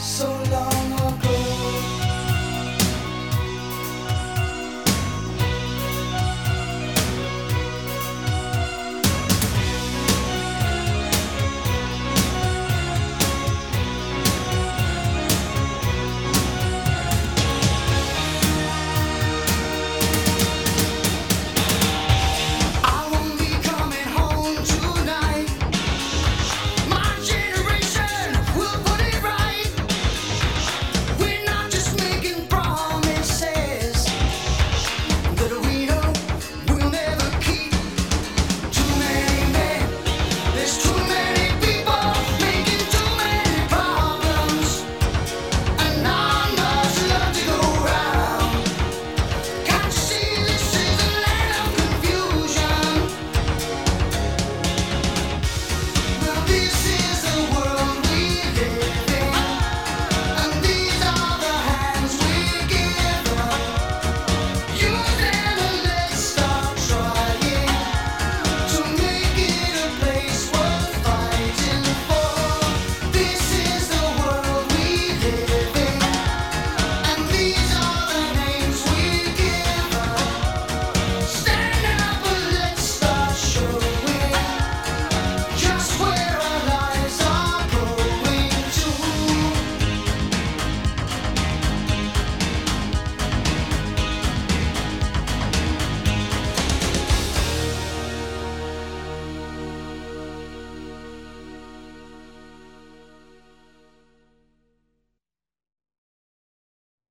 So